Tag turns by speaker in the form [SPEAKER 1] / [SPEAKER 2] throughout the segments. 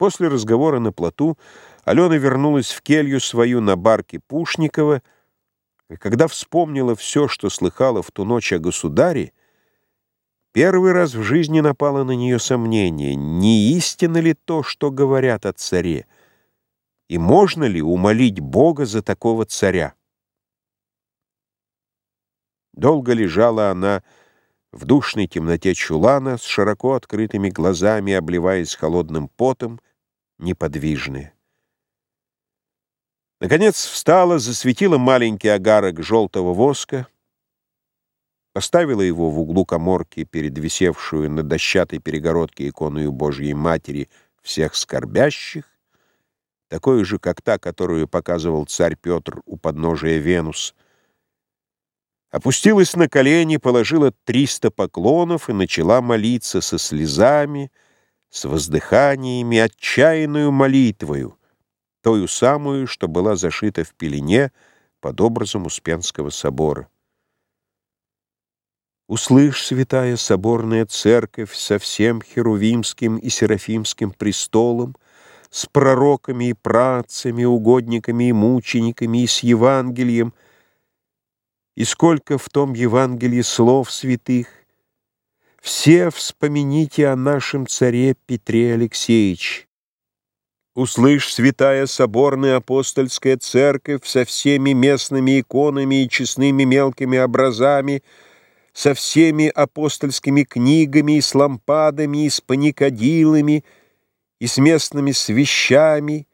[SPEAKER 1] После разговора на плоту Алена вернулась в келью свою на барке Пушникова, и когда вспомнила все, что слыхала в ту ночь о государе, первый раз в жизни напало на нее сомнение, не истинно ли то, что говорят о царе, и можно ли умолить Бога за такого царя. Долго лежала она, в душной темноте чулана, с широко открытыми глазами, обливаясь холодным потом, неподвижные. Наконец встала, засветила маленький огарок желтого воска, поставила его в углу коморки перед висевшую на дощатой перегородке иконую Божьей Матери всех скорбящих, такой же, как та, которую показывал царь Петр у подножия Венус, опустилась на колени, положила триста поклонов и начала молиться со слезами, с воздыханиями, отчаянную молитвою, тою самую, что была зашита в пелене под образом Успенского собора. Услышь, святая соборная церковь, со всем херувимским и серафимским престолом, с пророками и працами, угодниками и мучениками, и с Евангелием, и сколько в том Евангелии слов святых, все вспомините о нашем царе Петре Алексеевиче. Услышь, святая соборная апостольская церковь со всеми местными иконами и честными мелкими образами, со всеми апостольскими книгами и с лампадами, и с паникадилами, и с местными свещами,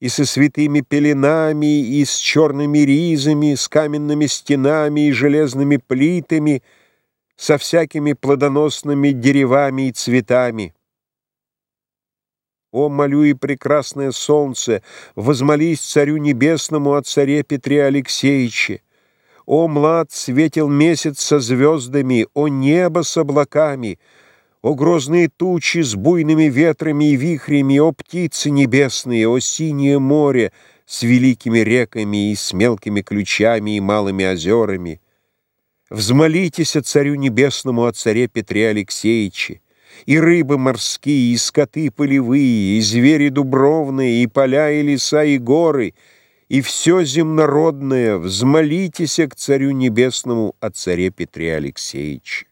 [SPEAKER 1] и со святыми пеленами, и с черными ризами, с каменными стенами и железными плитами — со всякими плодоносными деревами и цветами. О, молю и прекрасное солнце, возмолись царю небесному о царе Петре Алексеевиче. О, млад светил месяц со звездами, о небо с облаками, о грозные тучи с буйными ветрами и вихрями, о птицы небесные, о синее море с великими реками и с мелкими ключами и малыми озерами. Взмолитесь о Царю Небесному, о Царе Петре Алексеевиче, и рыбы морские, и скоты полевые, и звери дубровные, и поля, и леса, и горы, и все земнородное, взмолитесь к Царю Небесному, о Царе Петре Алексеевиче.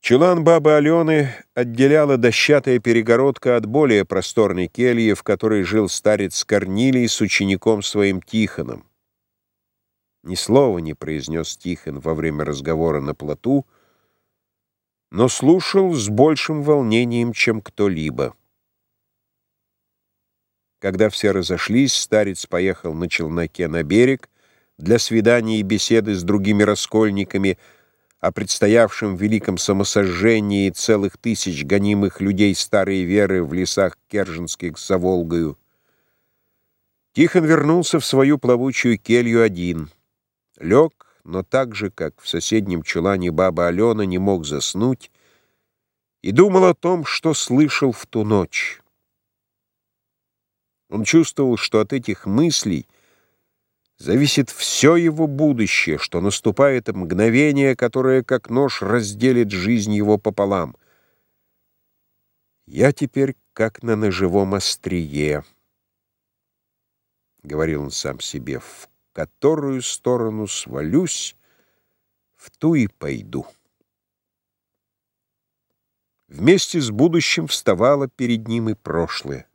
[SPEAKER 1] Чулан бабы Алены отделяла дощатая перегородка от более просторной кельи, в которой жил старец Корнилий с учеником своим Тихоном. Ни слова не произнес Тихон во время разговора на плоту, но слушал с большим волнением, чем кто-либо. Когда все разошлись, старец поехал на челноке на берег для свидания и беседы с другими раскольниками о предстоявшем великом самосожжении целых тысяч гонимых людей старой веры в лесах Керженских за Волгою. Тихон вернулся в свою плавучую келью один — Лег, но так же, как в соседнем чулане баба Алена, не мог заснуть и думал о том, что слышал в ту ночь. Он чувствовал, что от этих мыслей зависит все его будущее, что наступает мгновение, которое, как нож, разделит жизнь его пополам. «Я теперь как на ножевом острие», — говорил он сам себе, — «в которую сторону свалюсь, в ту и пойду. Вместе с будущим вставало перед ним и прошлое.